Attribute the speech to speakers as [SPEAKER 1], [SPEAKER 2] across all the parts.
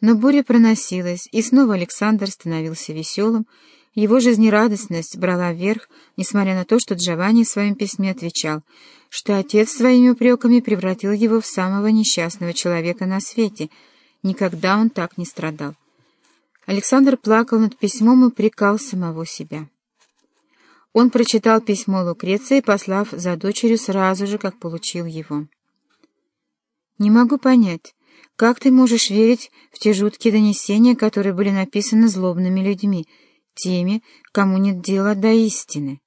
[SPEAKER 1] Но буря проносилась, и снова Александр становился веселым, его жизнерадостность брала вверх, несмотря на то, что Джованни в своем письме отвечал, что отец своими упреками превратил его в самого несчастного человека на свете. Никогда он так не страдал. Александр плакал над письмом и упрекал самого себя. Он прочитал письмо Лукреции, послав за дочерью сразу же, как получил его. «Не могу понять, как ты можешь верить в те жуткие донесения, которые были написаны злобными людьми, теми, кому нет дела до истины?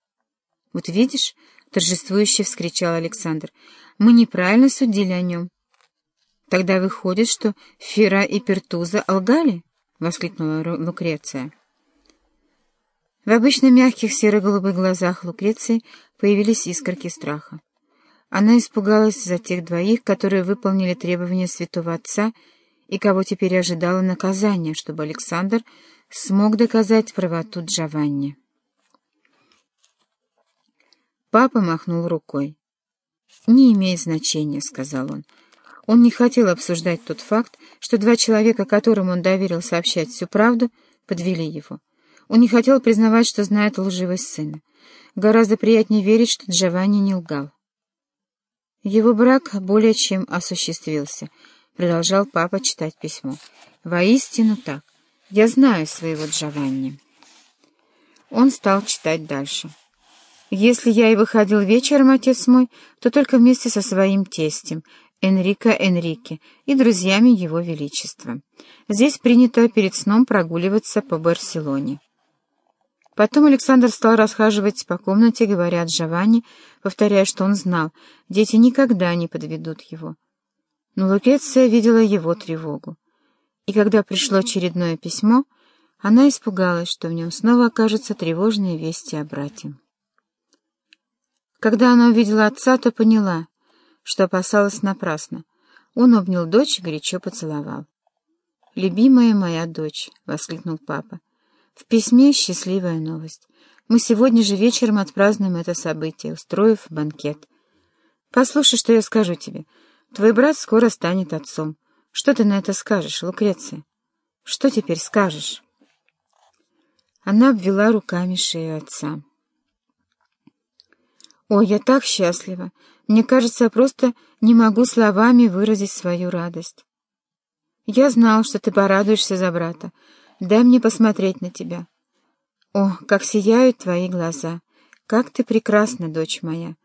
[SPEAKER 1] Вот видишь, — торжествующе вскричал Александр, — мы неправильно судили о нем. Тогда выходит, что Фера и Пертуза лгали? — воскликнула Лукреция. В обычно мягких серо-голубых глазах Лукреции появились искорки страха. Она испугалась за тех двоих, которые выполнили требования святого отца и кого теперь ожидало наказание, чтобы Александр смог доказать правоту Джованни. Папа махнул рукой. «Не имеет значения», — сказал он. Он не хотел обсуждать тот факт, что два человека, которым он доверил сообщать всю правду, подвели его. Он не хотел признавать, что знает лживость сына. Гораздо приятнее верить, что Джованни не лгал. Его брак более чем осуществился, продолжал папа читать письмо. Воистину так. Я знаю своего Джованни. Он стал читать дальше. Если я и выходил вечером, отец мой, то только вместе со своим тестем, Энрико Энрике, и друзьями его величества. Здесь принято перед сном прогуливаться по Барселоне. Потом Александр стал расхаживать по комнате, говоря Джованни, повторяя, что он знал, дети никогда не подведут его. Но Лукреция видела его тревогу. И когда пришло очередное письмо, она испугалась, что в нем снова окажутся тревожные вести о брате. Когда она увидела отца, то поняла, что опасалась напрасно. Он обнял дочь и горячо поцеловал. «Любимая моя дочь!» — воскликнул папа. В письме счастливая новость. Мы сегодня же вечером отпразднуем это событие, устроив банкет. Послушай, что я скажу тебе. Твой брат скоро станет отцом. Что ты на это скажешь, Лукреция? Что теперь скажешь?» Она обвела руками шею отца. «О, я так счастлива! Мне кажется, я просто не могу словами выразить свою радость. Я знал, что ты порадуешься за брата. Дай мне посмотреть на тебя. О, как сияют твои глаза! Как ты прекрасна, дочь моя!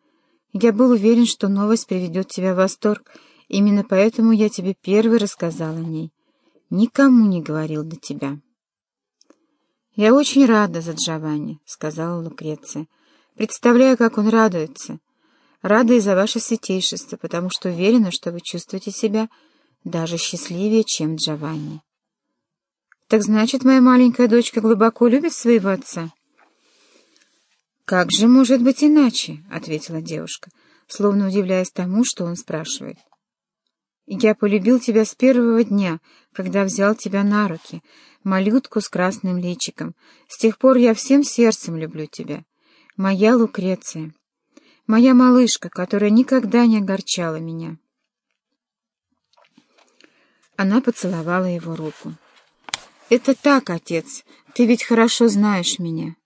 [SPEAKER 1] Я был уверен, что новость приведет тебя в восторг, именно поэтому я тебе первый рассказал о ней. Никому не говорил до тебя. «Я очень рада за Джованни», — сказала Лукреция. «Представляю, как он радуется. Рада и за ваше святейшество, потому что уверена, что вы чувствуете себя даже счастливее, чем Джованни». Так значит, моя маленькая дочка глубоко любит своего отца? Как же может быть иначе? ответила девушка, словно удивляясь тому, что он спрашивает. Я полюбил тебя с первого дня, когда взял тебя на руки, малютку с красным личиком. С тех пор я всем сердцем люблю тебя. Моя Лукреция, моя малышка, которая никогда не огорчала меня. Она поцеловала его руку. «Это так, отец, ты ведь хорошо знаешь меня».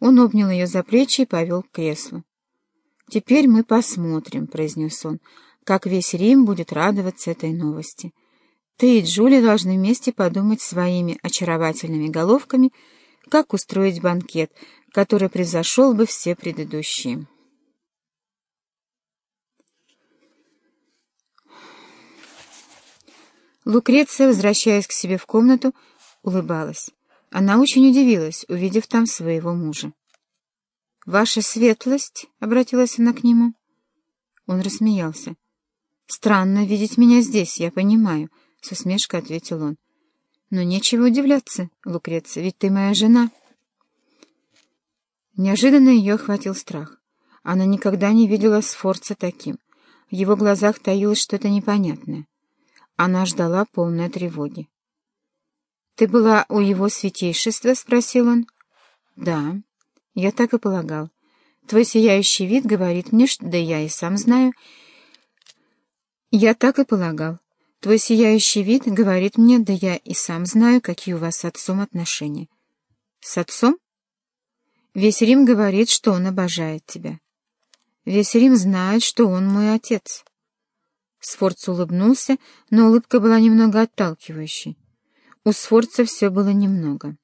[SPEAKER 1] Он обнял ее за плечи и повел к креслу. «Теперь мы посмотрим», — произнес он, — «как весь Рим будет радоваться этой новости. Ты и Джулия должны вместе подумать своими очаровательными головками, как устроить банкет, который превзошел бы все предыдущие». Лукреция, возвращаясь к себе в комнату, улыбалась. Она очень удивилась, увидев там своего мужа. «Ваша светлость?» — обратилась она к нему. Он рассмеялся. «Странно видеть меня здесь, я понимаю», — с усмешкой ответил он. «Но нечего удивляться, Лукреция, ведь ты моя жена». Неожиданно ее охватил страх. Она никогда не видела Сфорца таким. В его глазах таилось что-то непонятное. Она ждала полной тревоги. «Ты была у его святейшества?» — спросил он. «Да, я так и полагал. Твой сияющий вид говорит мне, что да я и сам знаю. Я так и полагал. Твой сияющий вид говорит мне, да я и сам знаю, какие у вас с отцом отношения. С отцом? Весь Рим говорит, что он обожает тебя. Весь Рим знает, что он мой отец. Сфорц улыбнулся, но улыбка была немного отталкивающей. У Сфорца все было немного.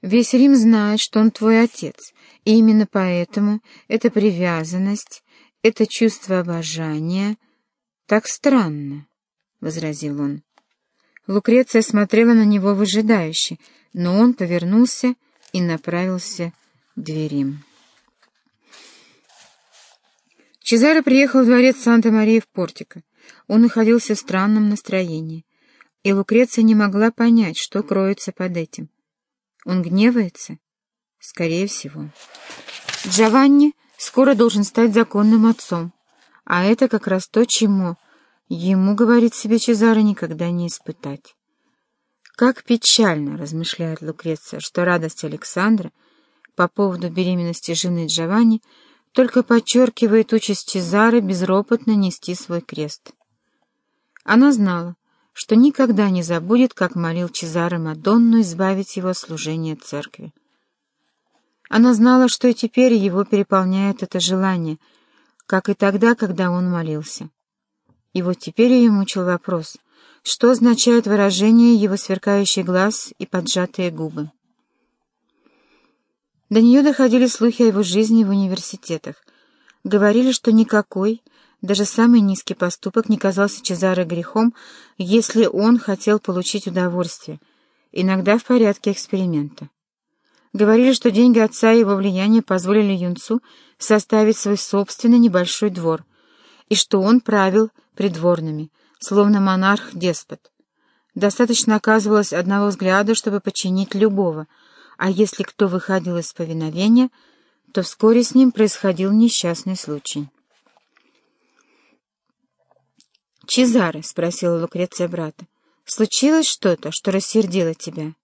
[SPEAKER 1] Весь Рим знает, что он твой отец, и именно поэтому эта привязанность, это чувство обожания так странно, — возразил он. Лукреция смотрела на него выжидающе, но он повернулся и направился к дверим. Чезаро приехал в дворец Санта-Марии в Портико. Он находился в странном настроении, и Лукреция не могла понять, что кроется под этим. Он гневается? Скорее всего. Джованни скоро должен стать законным отцом, а это как раз то, чему ему, говорит себе Чезаро, никогда не испытать. Как печально, размышляет Лукреция, что радость Александра по поводу беременности жены Джованни только подчеркивает участь Чезары безропотно нести свой крест. Она знала, что никогда не забудет, как молил Чезаро Мадонну избавить его от служения церкви. Она знала, что и теперь его переполняет это желание, как и тогда, когда он молился. И вот теперь ее мучил вопрос, что означает выражение его сверкающий глаз и поджатые губы. До нее доходили слухи о его жизни в университетах. Говорили, что никакой, даже самый низкий поступок не казался Чезаре грехом, если он хотел получить удовольствие, иногда в порядке эксперимента. Говорили, что деньги отца и его влияние позволили юнцу составить свой собственный небольшой двор, и что он правил придворными, словно монарх-деспот. Достаточно оказывалось одного взгляда, чтобы подчинить любого, а если кто выходил из повиновения, то вскоре с ним происходил несчастный случай. «Чезаре», — спросила Лукреция брата, — «случилось что-то, что рассердило тебя?»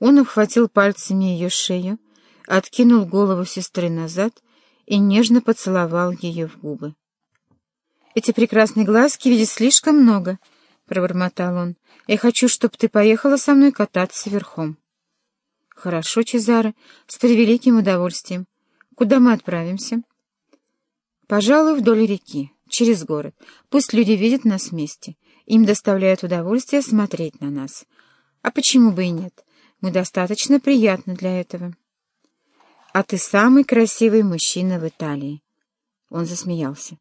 [SPEAKER 1] Он обхватил пальцами ее шею, откинул голову сестры назад и нежно поцеловал ее в губы. «Эти прекрасные глазки видят слишком много», — пробормотал он. «Я хочу, чтобы ты поехала со мной кататься верхом». «Хорошо, Чезаро, с превеликим удовольствием. Куда мы отправимся?» «Пожалуй, вдоль реки, через город. Пусть люди видят нас вместе. Им доставляет удовольствие смотреть на нас. А почему бы и нет? Мы достаточно приятны для этого». «А ты самый красивый мужчина в Италии». Он засмеялся.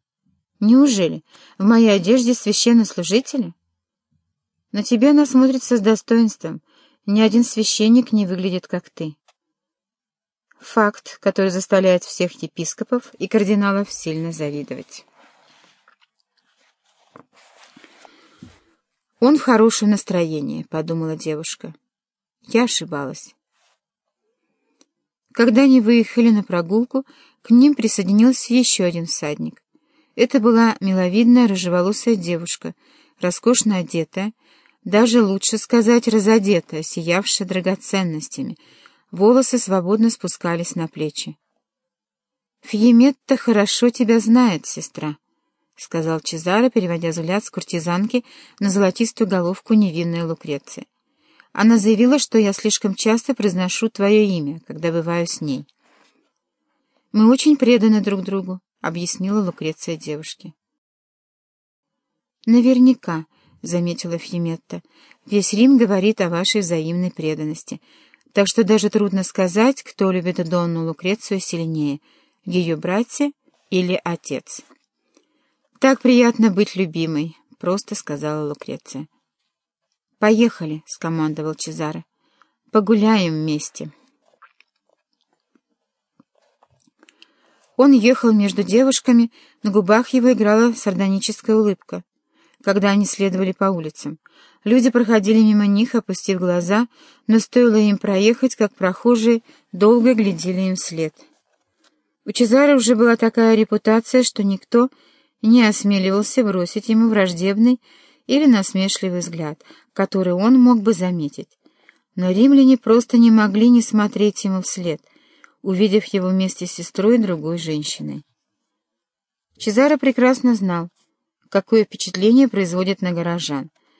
[SPEAKER 1] Неужели в моей одежде священнослужители? На тебя она смотрится с достоинством. Ни один священник не выглядит, как ты. Факт, который заставляет всех епископов и кардиналов сильно завидовать. «Он в хорошем настроении», — подумала девушка. Я ошибалась. Когда они выехали на прогулку, к ним присоединился еще один всадник. Это была миловидная рыжеволосая девушка, роскошно одетая, даже лучше сказать разодетая, сиявшая драгоценностями. Волосы свободно спускались на плечи. «Фьеметта хорошо тебя знает, сестра», — сказал Чезаро, переводя взгляд с куртизанки на золотистую головку невинной Лукреции. «Она заявила, что я слишком часто произношу твое имя, когда бываю с ней. Мы очень преданы друг другу, объяснила Лукреция девушке. «Наверняка», — заметила Фьеметта, — «весь Рим говорит о вашей взаимной преданности, так что даже трудно сказать, кто любит Донну Лукрецию сильнее, ее братья или отец». «Так приятно быть любимой», — просто сказала Лукреция. «Поехали», — скомандовал Чезаре. «Погуляем вместе». Он ехал между девушками, на губах его играла сардоническая улыбка, когда они следовали по улицам. Люди проходили мимо них, опустив глаза, но стоило им проехать, как прохожие долго глядели им вслед. У Чезаро уже была такая репутация, что никто не осмеливался бросить ему враждебный или насмешливый взгляд, который он мог бы заметить. Но римляне просто не могли не смотреть ему вслед — увидев его вместе с сестрой и другой женщиной. Чезаро прекрасно знал, какое впечатление производит на горожан.